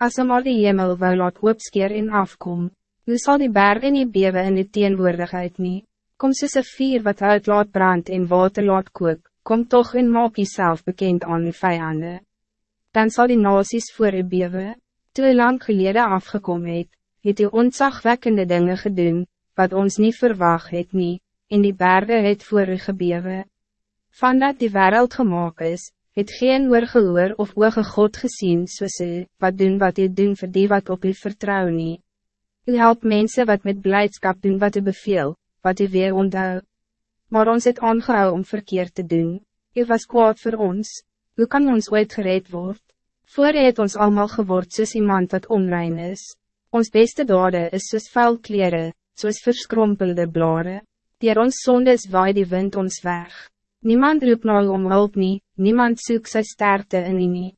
As hem al die hemel wou laat oopskeer en afkom, hoe zal die berg in die bewe in die teenwoordigheid nie? Kom soos een vier wat uit laat brand en water laat kook, kom toch en maak jezelf bekend aan die vijanden. Dan zal die nasies voor u bewe, toe u lang gelede afgekom het, het u ontzagwekkende dingen gedoen, wat ons niet verwacht het nie, en die bergen het voor u gebewe. Vandat die wereld gemaakt is, het geen oor gehoor of oge God gezien soos u, wat doen wat u doen voor die wat op u vertrouw nie. U helpt mensen wat met blijdschap doen wat u beveel, wat u weer onthou. Maar ons het aangehou om verkeerd te doen. U was kwaad voor ons. Hoe kan ons ooit gereed worden? Voor het ons allemaal geword soos iemand wat onrein is. Ons beste dade is soos vuil kleren, soos verskrompelde blare. Die ons zondes waai die wind ons weg. Niemand roep nou om hulp nie, niemand soek sy sterkte in u nie.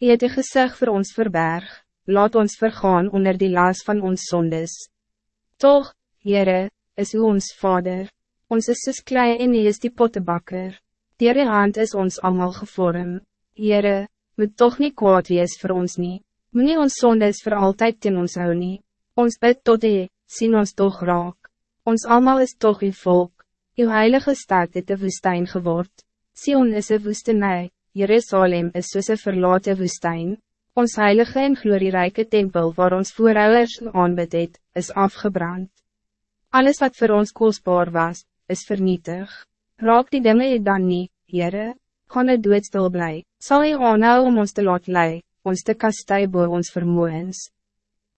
U het die gezicht voor ons verberg, laat ons vergaan onder die laas van ons zondes. Toch, Heere, is u ons Vader, ons is soos klei en u is die pottebakker. Dier die hand is ons allemaal gevorm. Heere, moet toch niet kwaad wees voor ons nie. Moet nie ons sondes voor altijd ten ons hou nie. Ons bid tot u, sien ons toch raak. Ons allemaal is toch uw volk. Uw heilige stad het de woestijn geword. Sion is een woestenij, Jerusalem is soos een verlaten woestijn. Ons heilige en glorierijke tempel waar ons voorouders aanbid het, is afgebrand. Alles wat voor ons kostbaar was, is vernietig. Raak die dinge dan niet, Heere? gaan het doodstil bly, sal hy aanhou om ons te laat lei, ons te kastei boor ons vermoeens.